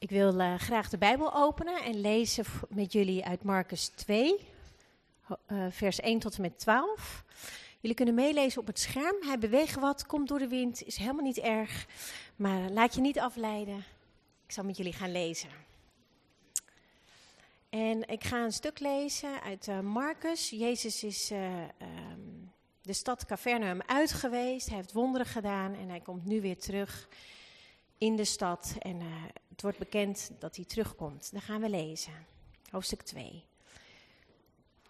Ik wil uh, graag de Bijbel openen en lezen met jullie uit Marcus 2, uh, vers 1 tot en met 12. Jullie kunnen meelezen op het scherm. Hij beweegt wat, komt door de wind, is helemaal niet erg. Maar laat je niet afleiden. Ik zal met jullie gaan lezen. En ik ga een stuk lezen uit uh, Marcus. Jezus is um, de stad Capernaum uit geweest. Hij heeft wonderen gedaan en hij komt nu weer terug in de stad. En het wordt bekend dat hij terugkomt. Dan gaan we lezen. Hoofdstuk 2.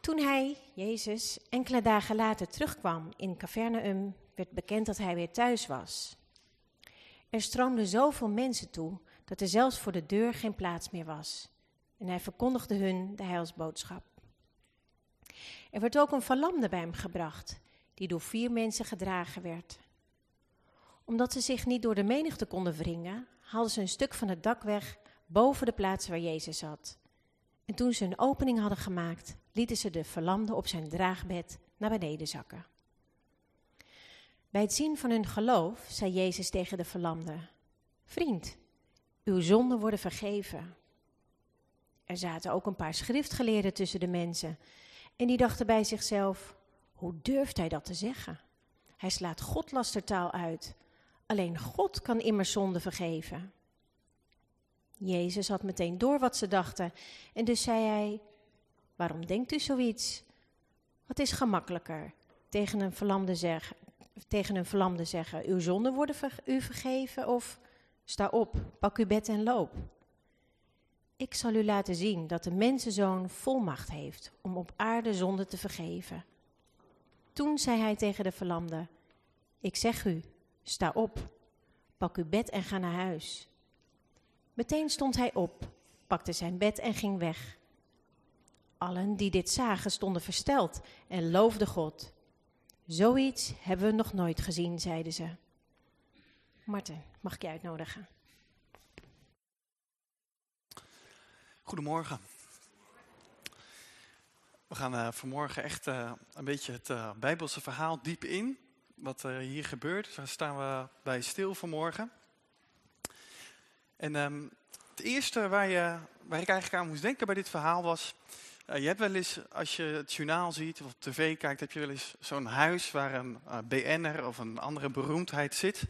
Toen hij, Jezus, enkele dagen later terugkwam in Capernaum, werd bekend dat hij weer thuis was. Er stroomden zoveel mensen toe dat er zelfs voor de deur geen plaats meer was. En hij verkondigde hun de heilsboodschap. Er werd ook een verlamde bij hem gebracht, die door vier mensen gedragen werd. Omdat ze zich niet door de menigte konden wringen, haalden ze een stuk van het dak weg boven de plaats waar Jezus zat. En toen ze een opening hadden gemaakt, lieten ze de verlamde op zijn draagbed naar beneden zakken. Bij het zien van hun geloof zei Jezus tegen de verlamde: Vriend, uw zonden worden vergeven. Er zaten ook een paar schriftgeleerden tussen de mensen en die dachten bij zichzelf: hoe durft hij dat te zeggen? Hij slaat godlastertaal uit. Alleen God kan immers zonde vergeven. Jezus had meteen door wat ze dachten en dus zei hij: Waarom denkt u zoiets? Wat is gemakkelijker? Tegen een verlamde, zeg, tegen een verlamde zeggen: Uw zonden worden u vergeven of sta op, pak uw bed en loop. Ik zal u laten zien dat de mensenzoon volmacht heeft om op aarde zonde te vergeven. Toen zei hij tegen de verlamde: Ik zeg u, sta op, pak uw bed en ga naar huis. Meteen stond hij op, pakte zijn bed en ging weg. Allen die dit zagen stonden versteld en loofden God. Zoiets hebben we nog nooit gezien, zeiden ze. Marten, mag ik je uitnodigen? Goedemorgen. We gaan uh, vanmorgen echt uh, een beetje het uh, Bijbelse verhaal diep in. Wat er hier gebeurt. Daar staan we bij stil vanmorgen. En um, het eerste waar, je, waar ik eigenlijk aan moest denken bij dit verhaal was... je hebt wel eens, als je het journaal ziet of op tv kijkt... heb je wel eens zo'n huis waar een BN'er of een andere beroemdheid zit.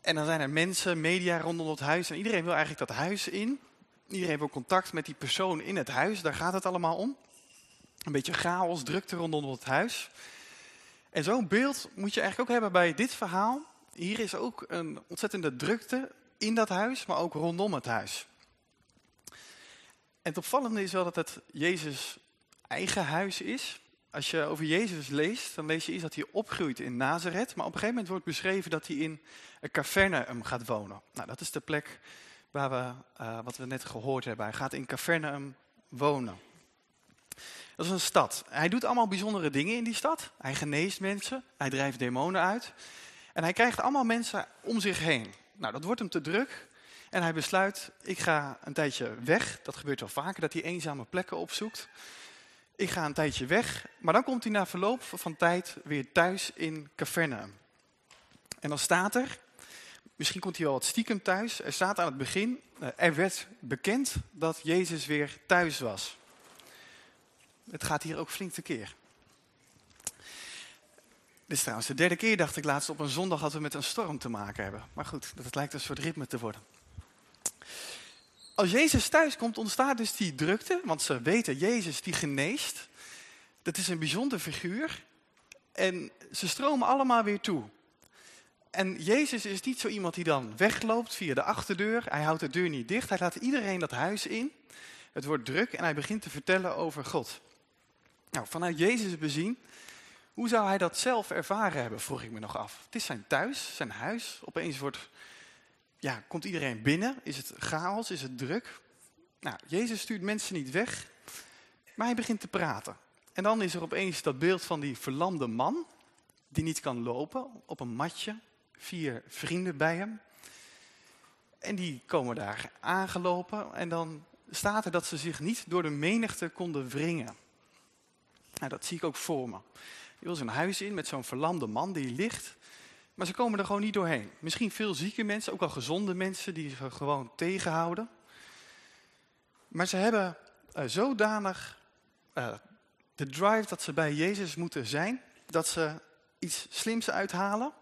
En dan zijn er mensen, media rondom het huis. En iedereen wil eigenlijk dat huis in. Iedereen wil contact met die persoon in het huis. Daar gaat het allemaal om. Een beetje chaos, drukte rondom het huis. En zo'n beeld moet je eigenlijk ook hebben bij dit verhaal. Hier is ook een ontzettende drukte in dat huis, maar ook rondom het huis. En het opvallende is wel dat het Jezus eigen huis is. Als je over Jezus leest, dan lees je iets dat hij opgroeit in Nazareth. Maar op een gegeven moment wordt beschreven dat hij in een Cavernaum gaat wonen. Nou, dat is de plek waar we, uh, wat we net gehoord hebben. Hij gaat in Cavernaum wonen. Dat is een stad. Hij doet allemaal bijzondere dingen in die stad. Hij geneest mensen, hij drijft demonen uit. En hij krijgt allemaal mensen om zich heen. Nou, dat wordt hem te druk. En hij besluit, ik ga een tijdje weg. Dat gebeurt wel vaker, dat hij eenzame plekken opzoekt. Ik ga een tijdje weg, maar dan komt hij na verloop van tijd weer thuis in Cavernaum. En dan staat er, misschien komt hij wel wat stiekem thuis, er staat aan het begin, eh, er werd bekend dat Jezus weer thuis was. Het gaat hier ook flink tekeer. Dit is trouwens de derde keer, dacht ik laatst, op een zondag dat we met een storm te maken hebben. Maar goed, dat lijkt een soort ritme te worden. Als Jezus thuis komt, ontstaat dus die drukte. Want ze weten, Jezus die geneest. Dat is een bijzonder figuur. En ze stromen allemaal weer toe. En Jezus is niet zo iemand die dan wegloopt via de achterdeur. Hij houdt de deur niet dicht. Hij laat iedereen dat huis in. Het wordt druk en hij begint te vertellen over God. Nou, vanuit Jezus bezien, hoe zou hij dat zelf ervaren hebben, vroeg ik me nog af. Het is zijn thuis, zijn huis. Opeens wordt, ja, komt iedereen binnen. Is het chaos, is het druk? Nou, Jezus stuurt mensen niet weg, maar hij begint te praten. En dan is er opeens dat beeld van die verlamde man, die niet kan lopen, op een matje. Vier vrienden bij hem. En die komen daar aangelopen en dan staat er dat ze zich niet door de menigte konden wringen. Nou, dat zie ik ook voor me. Je wil zo'n huis in met zo'n verlamde man die ligt. Maar ze komen er gewoon niet doorheen. Misschien veel zieke mensen, ook al gezonde mensen die ze gewoon tegenhouden. Maar ze hebben uh, zodanig uh, de drive dat ze bij Jezus moeten zijn, dat ze iets slims uithalen.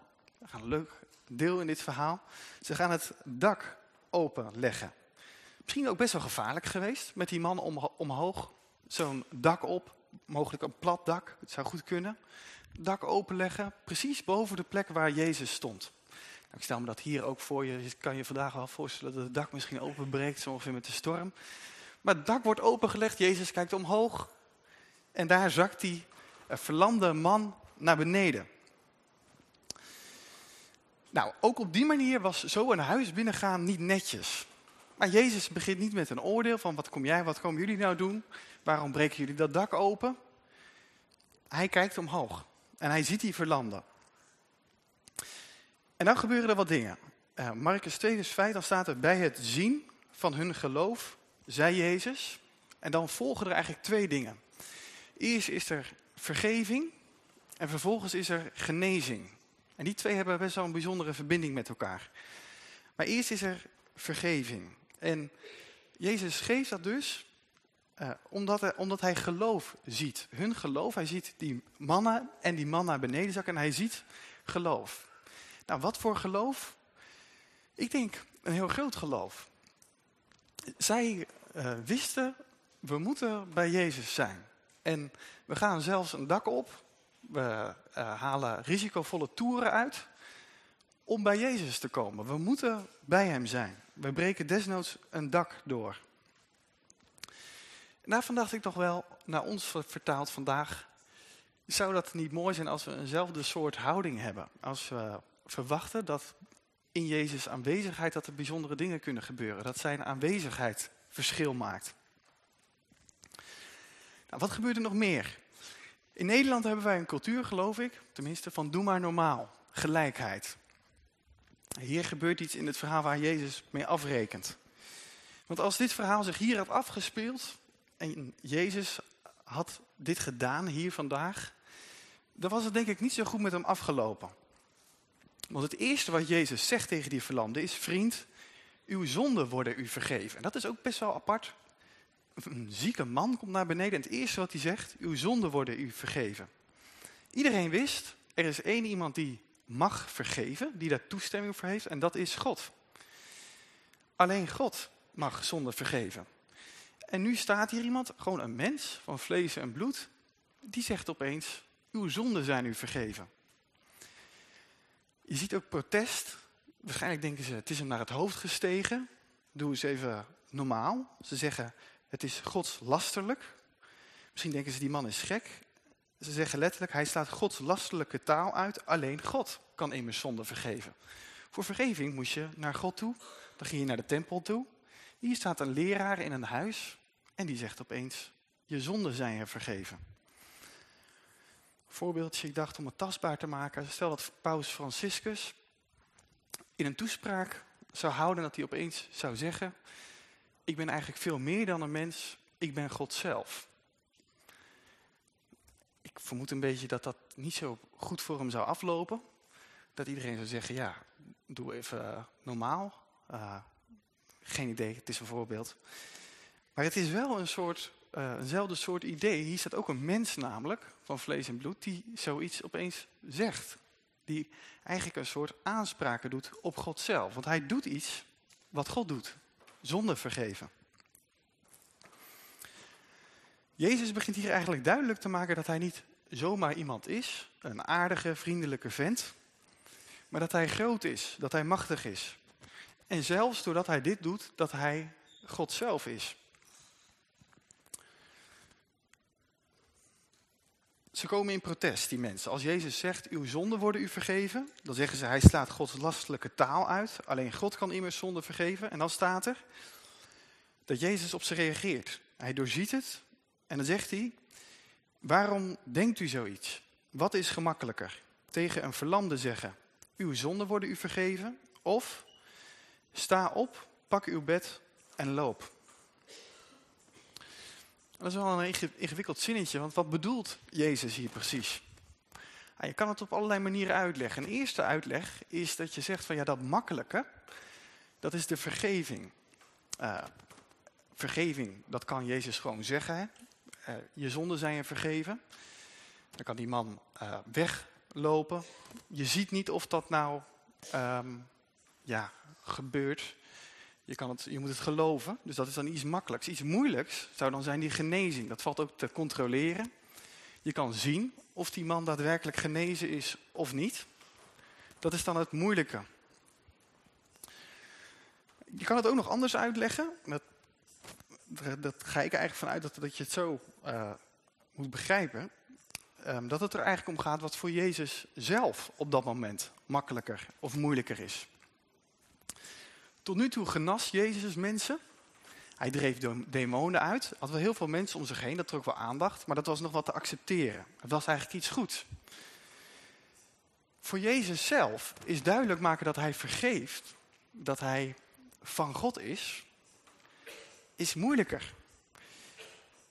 Gaan een leuk deel in dit verhaal. Ze gaan het dak openleggen. Misschien ook best wel gevaarlijk geweest met die man om, omhoog. Zo'n dak op, mogelijk een plat dak, het zou goed kunnen. Dak openleggen, precies boven de plek waar Jezus stond. Nou, ik stel me dat hier ook voor je. Je kan je vandaag wel voorstellen dat het dak misschien openbreekt, zo ongeveer met de storm. Maar het dak wordt opengelegd, Jezus kijkt omhoog. En daar zakt die verlamde man naar beneden. Nou, ook op die manier was zo een huis binnengaan niet netjes. Maar Jezus begint niet met een oordeel van wat kom jij, wat komen jullie nou doen? Waarom breken jullie dat dak open? Hij kijkt omhoog en hij ziet die verlamden. En dan gebeuren er wat dingen. Uh, Marcus 2 vers 5, dan staat er bij het zien van hun geloof, zei Jezus. En dan volgen er eigenlijk twee dingen. Eerst is er vergeving en vervolgens is er genezing. En die twee hebben best wel een bijzondere verbinding met elkaar. Maar eerst is er vergeving. En Jezus geeft dat dus uh, omdat, hij, omdat hij geloof ziet. Hun geloof, hij ziet die mannen en die man naar beneden zakken en hij ziet geloof. Nou, wat voor geloof? Ik denk een heel groot geloof. Zij uh, wisten, we moeten bij Jezus zijn. En we gaan zelfs een dak op. We uh, halen risicovolle toeren uit om bij Jezus te komen. We moeten bij hem zijn. We breken desnoods een dak door. Daarvan dacht ik toch wel, naar ons vertaald vandaag, zou dat niet mooi zijn als we eenzelfde soort houding hebben. Als we verwachten dat in Jezus aanwezigheid dat er bijzondere dingen kunnen gebeuren. Dat zijn aanwezigheid verschil maakt. Nou, wat gebeurt er nog meer? In Nederland hebben wij een cultuur, geloof ik, tenminste van doe maar normaal, gelijkheid. Hier gebeurt iets in het verhaal waar Jezus mee afrekent. Want als dit verhaal zich hier had afgespeeld en Jezus had dit gedaan hier vandaag, dan was het denk ik niet zo goed met hem afgelopen. Want het eerste wat Jezus zegt tegen die verlamde is, vriend, uw zonden worden u vergeven. En dat is ook best wel apart. Een zieke man komt naar beneden en het eerste wat hij zegt, uw zonden worden u vergeven. Iedereen wist, er is één iemand die mag vergeven, die daar toestemming voor heeft, en dat is God. Alleen God mag zonde vergeven. En nu staat hier iemand, gewoon een mens van vlees en bloed, die zegt opeens, uw zonden zijn u vergeven. Je ziet ook protest. Waarschijnlijk denken ze, het is hem naar het hoofd gestegen. Doe eens even normaal. Ze zeggen, het is Gods lasterlijk. Misschien denken ze, die man is gek. Ze zeggen letterlijk, hij slaat Gods lasterlijke taal uit. Alleen God kan immers zonde vergeven. Voor vergeving moest je naar God toe. Dan ging je naar de tempel toe. Hier staat een leraar in een huis. En die zegt opeens, je zonden zijn je vergeven. Voorbeeldje, ik dacht om het tastbaar te maken. Stel dat paus Franciscus in een toespraak zou houden dat hij opeens zou zeggen... ik ben eigenlijk veel meer dan een mens, ik ben God zelf ik vermoed een beetje dat dat niet zo goed voor hem zou aflopen. Dat iedereen zou zeggen, ja, doe even uh, normaal. Uh, geen idee, het is een voorbeeld. Maar het is wel een soort, uh, eenzelfde soort idee. Hier staat ook een mens namelijk, van vlees en bloed, die zoiets opeens zegt. Die eigenlijk een soort aanspraken doet op God zelf. Want hij doet iets wat God doet, zonder vergeven. Jezus begint hier eigenlijk duidelijk te maken dat hij niet zomaar iemand is, een aardige, vriendelijke vent, maar dat hij groot is, dat hij machtig is. En zelfs doordat hij dit doet, dat hij God zelf is. Ze komen in protest, die mensen. Als Jezus zegt, uw zonden worden u vergeven, dan zeggen ze, hij slaat Gods lastelijke taal uit. Alleen God kan immers zonde vergeven. En dan staat er dat Jezus op ze reageert. Hij doorziet het en dan zegt hij, waarom denkt u zoiets? Wat is gemakkelijker? Tegen een verlamde zeggen, uw zonden worden u vergeven? Of, sta op, pak uw bed en loop. Dat is wel een ingewikkeld zinnetje, want wat bedoelt Jezus hier precies? Je kan het op allerlei manieren uitleggen. Een eerste uitleg is dat je zegt van ja, dat makkelijke, dat is de vergeving. Uh, vergeving, dat kan Jezus gewoon zeggen. Hè? Uh, je zonden zijn je vergeven. Dan kan die man uh, weglopen. Je ziet niet of dat nou um, ja, gebeurt. Je, kan het, je moet het geloven, dus dat is dan iets makkelijks. Iets moeilijks zou dan zijn die genezing. Dat valt ook te controleren. Je kan zien of die man daadwerkelijk genezen is of niet. Dat is dan het moeilijke. Je kan het ook nog anders uitleggen. Dat, dat ga ik eigenlijk vanuit dat, dat je het zo uh, moet begrijpen. Um, dat het er eigenlijk om gaat wat voor Jezus zelf op dat moment makkelijker of moeilijker is. Tot nu toe genas Jezus mensen. Hij dreef demonen uit. Had wel heel veel mensen om zich heen, dat trok wel aandacht. Maar dat was nog wat te accepteren. Het was eigenlijk iets goeds. Voor Jezus zelf is duidelijk maken dat hij vergeeft. Dat hij van God is. Is moeilijker.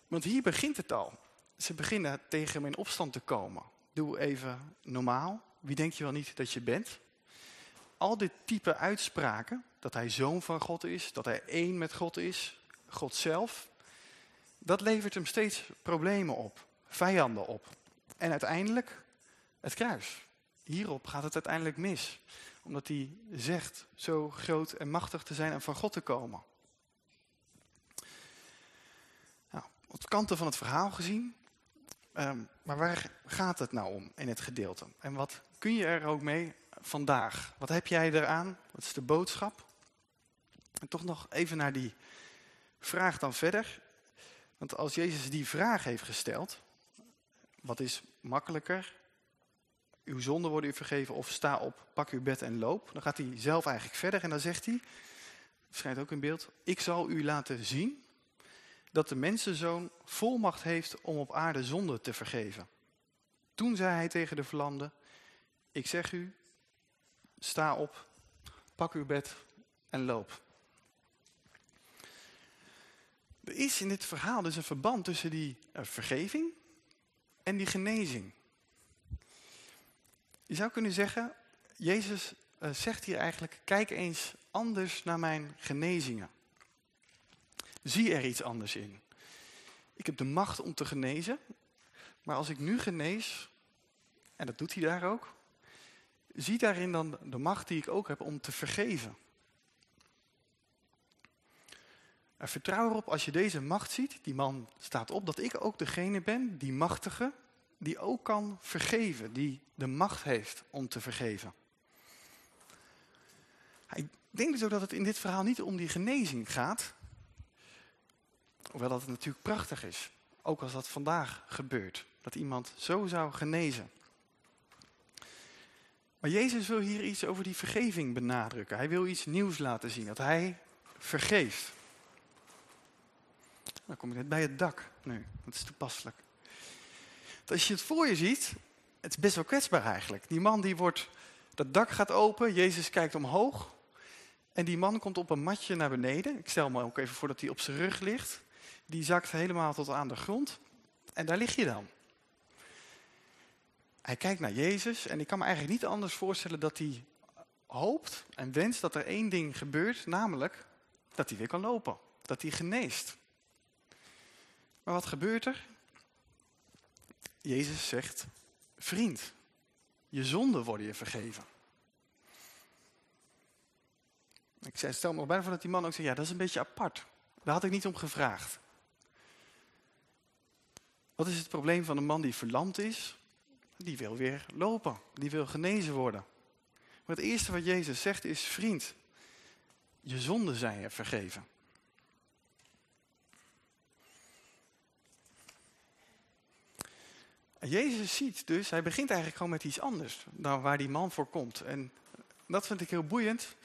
Want hier begint het al. Ze beginnen tegen hem in opstand te komen. Doe even normaal. Wie denk je wel niet dat je bent? Al dit type uitspraken, dat hij zoon van God is, dat hij één met God is, God zelf, dat levert hem steeds problemen op, vijanden op. En uiteindelijk het kruis. Hierop gaat het uiteindelijk mis. Omdat hij zegt zo groot en machtig te zijn en van God te komen. De kanten van het verhaal gezien. Um, maar waar gaat het nou om in het gedeelte? En wat kun je er ook mee vandaag? Wat heb jij eraan? Wat is de boodschap? En toch nog even naar die vraag dan verder. Want als Jezus die vraag heeft gesteld, wat is makkelijker? Uw zonden worden u vergeven of sta op, pak uw bed en loop. Dan gaat hij zelf eigenlijk verder en dan zegt hij, verschijnt ook in beeld, ik zal u laten zien dat de mensenzoon volmacht heeft om op aarde zonde te vergeven. Toen zei hij tegen de verlamde, ik zeg u, sta op, pak uw bed en loop. Er is in dit verhaal dus een verband tussen die uh, vergeving en die genezing. Je zou kunnen zeggen, Jezus uh, zegt hier eigenlijk, kijk eens anders naar mijn genezingen. Zie er iets anders in. Ik heb de macht om te genezen, maar als ik nu genees, en dat doet hij daar ook, zie daarin dan de macht die ik ook heb om te vergeven. En vertrouw erop als je deze macht ziet, die man staat op, dat ik ook degene ben, die machtige, die ook kan vergeven, die de macht heeft om te vergeven. Ik denk dus ook dat het in dit verhaal niet om die genezing gaat, hoewel dat het natuurlijk prachtig is, ook als dat vandaag gebeurt, dat iemand zo zou genezen. Maar Jezus wil hier iets over die vergeving benadrukken. Hij wil iets nieuws laten zien, dat hij vergeeft. Dan kom je net bij het dak nu. Dat is toepasselijk. als je het voor je ziet, het is best wel kwetsbaar eigenlijk. Die man die wordt, dat dak gaat open, Jezus kijkt omhoog. En die man komt op een matje naar beneden. Ik stel me ook even voor dat hij op zijn rug ligt. Die zakt helemaal tot aan de grond. En daar lig je dan. Hij kijkt naar Jezus en ik kan me eigenlijk niet anders voorstellen dat hij hoopt en wenst dat er één ding gebeurt, namelijk dat hij weer kan lopen. Dat hij geneest. Maar wat gebeurt er? Jezus zegt, vriend, je zonden worden je vergeven. Ik stel me bijna voor dat die man ook zegt, ja dat is een beetje apart. Daar had ik niet om gevraagd. Wat is het probleem van een man die verlamd is? Die wil weer lopen, die wil genezen worden. Maar het eerste wat Jezus zegt is, vriend, je zonden zijn je vergeven. Jezus ziet dus, hij begint eigenlijk gewoon met iets anders dan waar die man voor komt. En dat vind ik heel boeiend.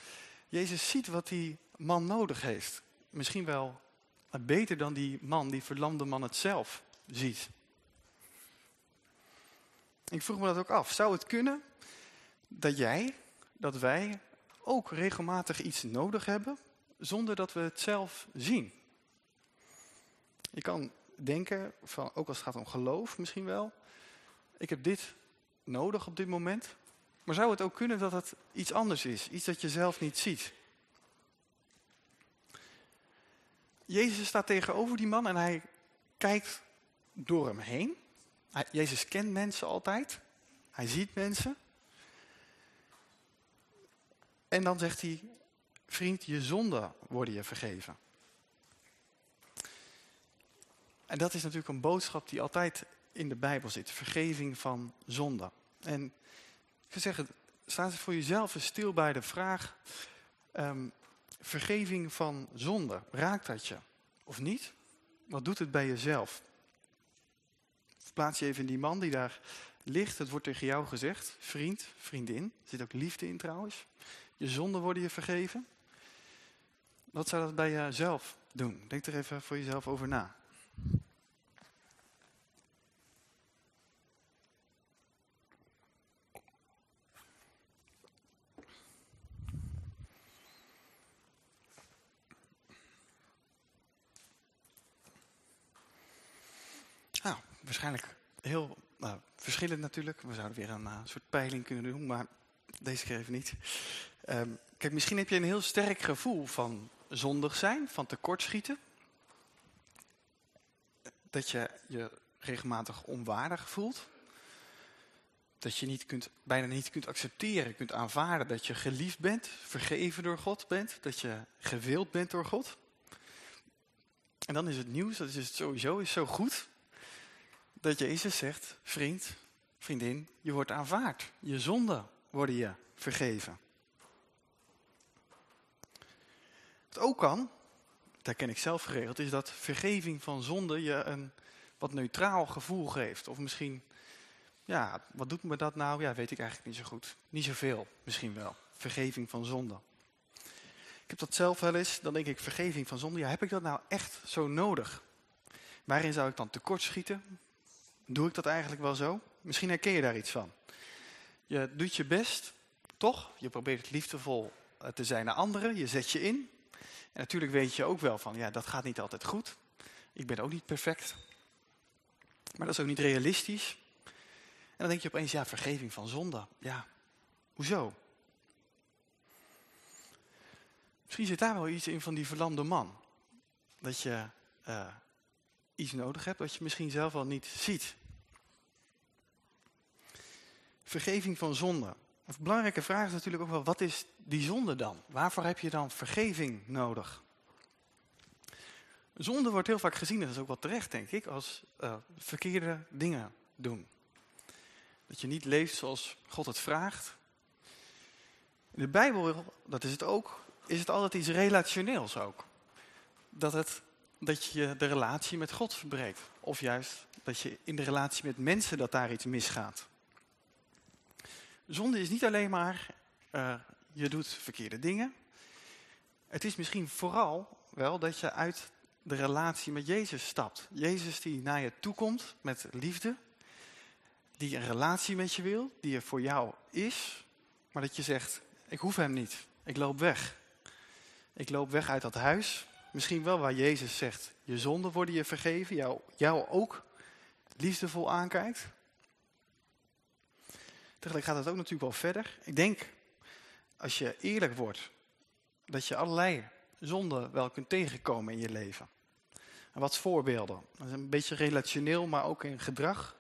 Jezus ziet wat die man nodig heeft. Misschien wel beter dan die man, die verlamde man het zelf ziet. Ik vroeg me dat ook af. Zou het kunnen dat jij, dat wij ook regelmatig iets nodig hebben zonder dat we het zelf zien? Je kan denken, van, ook als het gaat om geloof misschien wel, ik heb dit nodig op dit moment. Maar zou het ook kunnen dat het iets anders is, iets dat je zelf niet ziet? Jezus staat tegenover die man en hij kijkt door hem heen. Hij, Jezus kent mensen altijd. Hij ziet mensen. En dan zegt hij, vriend, je zonden worden je vergeven. En dat is natuurlijk een boodschap die altijd in de Bijbel zit. Vergeving van zonde. En ik zou zeggen, sta eens voor jezelf stil bij de vraag... Um, vergeving van zonde, raakt dat je? Of niet? Wat doet het bij jezelf? Plaats je even in die man die daar ligt. Het wordt tegen jou gezegd. Vriend, vriendin. Er zit ook liefde in trouwens. Je zonden worden je vergeven. Wat zou dat bij jezelf doen? Denk er even voor jezelf over na. Nou, waarschijnlijk heel nou, verschillend natuurlijk. We zouden weer een uh, soort peiling kunnen doen, maar deze keer even niet. Um, kijk, misschien heb je een heel sterk gevoel van zondig zijn, van tekortschieten. Dat je je regelmatig onwaardig voelt. Dat je niet kunt, bijna niet kunt accepteren, kunt aanvaarden dat je geliefd bent, vergeven door God bent. Dat je gewild bent door God. En dan is het nieuws, dat is het sowieso is zo goed, dat Jezus zegt, vriend, vriendin, je wordt aanvaard. Je zonden worden je vergeven. Wat ook kan, daar ken ik zelf geregeld, is dat vergeving van zonde je een wat neutraal gevoel geeft. Of misschien, ja, wat doet me dat nou? Ja, weet ik eigenlijk niet zo goed. Niet zoveel, misschien wel. Vergeving van zonde. Ik heb dat zelf wel eens, dan denk ik, vergeving van zonde, ja, heb ik dat nou echt zo nodig? Waarin zou ik dan tekortschieten? Doe ik dat eigenlijk wel zo? Misschien herken je daar iets van. Je doet je best, toch? Je probeert liefdevol eh, te zijn naar anderen. Je zet je in. En natuurlijk weet je ook wel van, ja, dat gaat niet altijd goed. Ik ben ook niet perfect. Maar dat is ook niet realistisch. En dan denk je opeens, ja, vergeving van zonde. Ja, hoezo? Misschien zit daar wel iets in van die verlamde man. Dat je uh, iets nodig hebt wat je misschien zelf wel niet ziet. Vergeving van zonde. Een belangrijke vraag is natuurlijk ook wel, wat is die zonde dan? Waarvoor heb je dan vergeving nodig? Zonde wordt heel vaak gezien, en dat is ook wel terecht denk ik, als uh, verkeerde dingen doen. Dat je niet leeft zoals God het vraagt. In de Bijbel, dat is het ook, is het altijd iets relationeels ook. Dat, het, dat je de relatie met God verbreekt. Of juist dat je in de relatie met mensen dat daar iets misgaat. Zonde is niet alleen maar, uh, je doet verkeerde dingen. Het is misschien vooral wel dat je uit de relatie met Jezus stapt. Jezus die naar je toe komt met liefde. Die een relatie met je wil, die er voor jou is. Maar dat je zegt, ik hoef hem niet. Ik loop weg. Ik loop weg uit dat huis. Misschien wel waar Jezus zegt, je zonden worden je vergeven. Jou, jou ook liefdevol aankijkt. Tegelijk gaat het ook natuurlijk wel verder. Ik denk, als je eerlijk wordt, dat je allerlei zonden wel kunt tegenkomen in je leven. En wat voorbeelden. Dat is een beetje relationeel, maar ook in gedrag.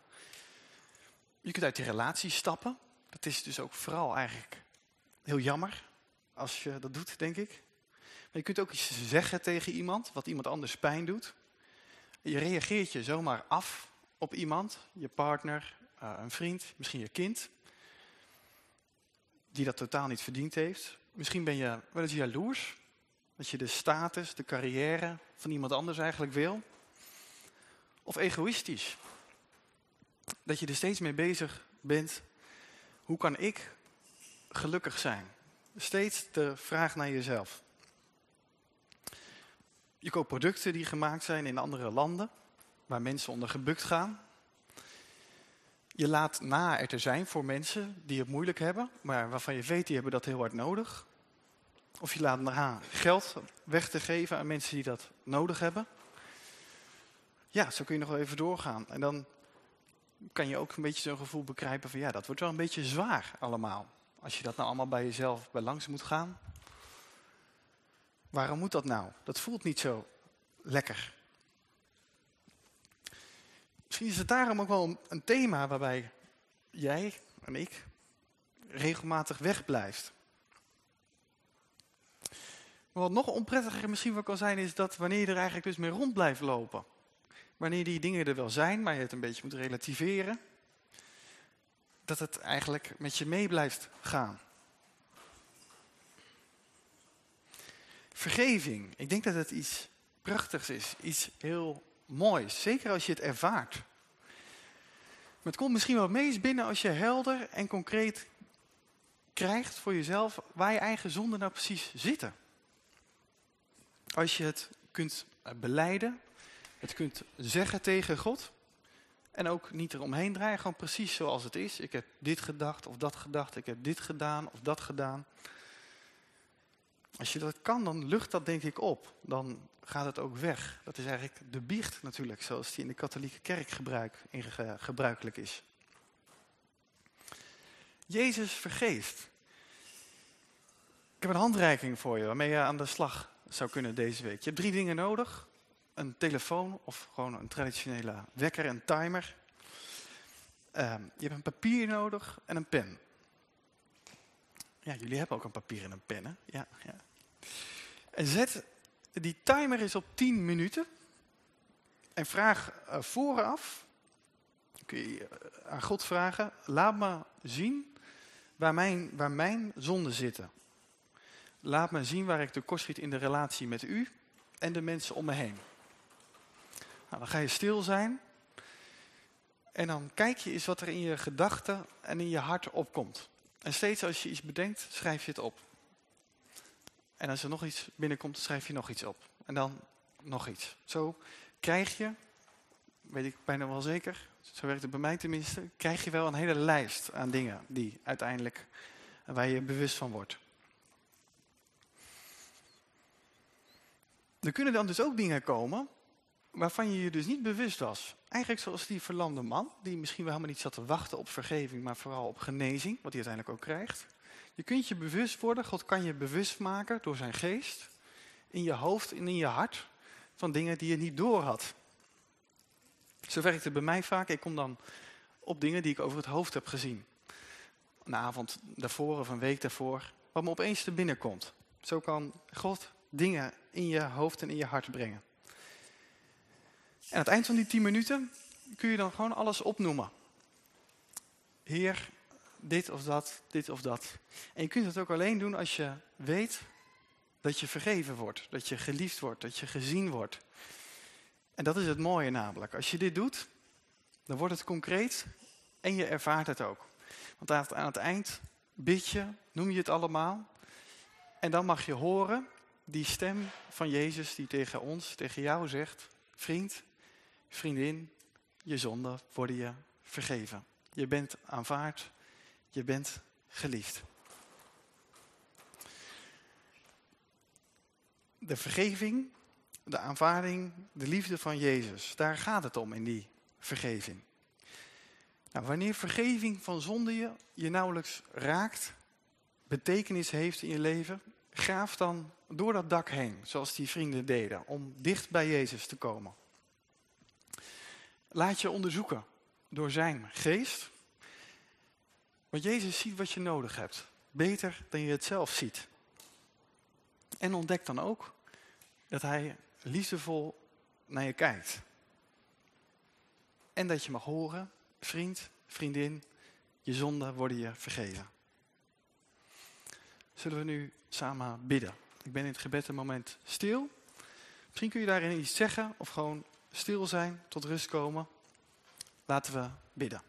Je kunt uit die relatie stappen. Dat is dus ook vooral eigenlijk heel jammer als je dat doet, denk ik. Je kunt ook iets zeggen tegen iemand, wat iemand anders pijn doet. Je reageert je zomaar af op iemand, je partner, eh, een vriend, misschien je kind die dat totaal niet verdiend heeft. Misschien ben je wel eens jaloers. Dat je de status, de carrière van iemand anders eigenlijk wil. Of egoïstisch. Dat je er steeds mee bezig bent. Hoe kan ik gelukkig zijn? Steeds de vraag naar jezelf. Je koopt producten die gemaakt zijn in andere landen. Waar mensen onder gebukt gaan. Je laat na er te zijn voor mensen die het moeilijk hebben, maar waarvan je weet die hebben dat heel hard nodig. Of je laat na geld weg te geven aan mensen die dat nodig hebben. Ja, zo kun je nog wel even doorgaan. En dan kan je ook een beetje zo'n gevoel begrijpen van ja, dat wordt wel een beetje zwaar allemaal. Als je dat nou allemaal bij jezelf bij langs moet gaan. Waarom moet dat nou? Dat voelt niet zo lekker. Misschien is het daarom ook wel een thema waarbij jij en ik regelmatig wegblijft. Wat nog onprettiger misschien wel kan zijn, is dat wanneer je er eigenlijk dus mee rond blijft lopen. Wanneer die dingen er wel zijn, maar je het een beetje moet relativeren. Dat het eigenlijk met je mee blijft gaan. Vergeving. Ik denk dat het iets prachtigs is. Iets heel moois. Zeker als je het ervaart. Maar het komt misschien wel meest binnen als je helder en concreet krijgt voor jezelf waar je eigen zonden nou precies zitten. Als je het kunt beleiden, het kunt zeggen tegen God en ook niet eromheen draaien, gewoon precies zoals het is. Ik heb dit gedacht of dat gedacht, ik heb dit gedaan of dat gedaan. Als je dat kan, dan lucht dat denk ik op. Dan gaat het ook weg. Dat is eigenlijk de biecht natuurlijk, zoals die in de katholieke kerk gebruik, gebruikelijk is. Jezus vergeeft. Ik heb een handreiking voor je waarmee je aan de slag zou kunnen deze week. Je hebt drie dingen nodig. Een telefoon of gewoon een traditionele wekker en timer. Ehm, je hebt een papier nodig en een pen. Ja, jullie hebben ook een papier en een pen? Ja, ja. En zet die timer is op 10 minuten. En vraag uh, vooraf, kun je eh, aan God vragen, laat me zien waar mijn, waar mijn zonden zitten. Laat me zien waar ik tekort schiet in de relatie met u en de mensen om me heen. Nou, dan ga je stil zijn. En dan kijk je eens wat er in je gedachten en in je hart opkomt. En steeds als je iets bedenkt, schrijf je het op. En als er nog iets binnenkomt, schrijf je nog iets op. En dan nog iets. Zo krijg je, weet ik bijna wel zeker, zo werkt het bij mij tenminste, krijg je wel een hele lijst aan dingen die uiteindelijk, waar je bewust van wordt. Er kunnen dan dus ook dingen komen waarvan je je dus niet bewust was. Eigenlijk zoals die verlamde man, die misschien wel helemaal niet zat te wachten op vergeving, maar vooral op genezing, wat hij uiteindelijk ook krijgt. Je kunt je bewust worden, God kan je bewust maken door zijn geest, in je hoofd en in je hart, van dingen die je niet door had. Zo werkt het bij mij vaak. Ik kom dan op dingen die ik over het hoofd heb gezien. Een avond daarvoor of een week daarvoor, wat me opeens te binnenkomt. Zo kan God dingen in je hoofd en in je hart brengen. En aan het eind van die tien minuten kun je dan gewoon alles opnoemen. Heer, dit of dat, dit of dat. En je kunt het ook alleen doen als je weet dat je vergeven wordt. Dat je geliefd wordt, dat je gezien wordt. En dat is het mooie namelijk. Als je dit doet, dan wordt het concreet en je ervaart het ook. Want aan het eind bid je, noem je het allemaal. En dan mag je horen die stem van Jezus die tegen ons, tegen jou zegt... Vriend, vriendin, je zonden worden je vergeven. Je bent aanvaard, je bent geliefd. De vergeving, de aanvaarding, de liefde van Jezus. Daar gaat het om in die vergeving. Nou, wanneer vergeving van zonde je, je nauwelijks raakt, betekenis heeft in je leven, graaf dan door dat dak heen, zoals die vrienden deden, om dicht bij Jezus te komen. Laat je onderzoeken door zijn geest, want Jezus ziet wat je nodig hebt. Beter dan je het zelf ziet. En ontdek dan ook dat hij liefdevol naar je kijkt. En dat je mag horen, vriend, vriendin, je zonden worden je vergeven. Zullen we nu samen bidden? Ik ben in het gebed een moment stil. Misschien kun je daarin iets zeggen of gewoon stil zijn, tot rust komen. Laten we bidden.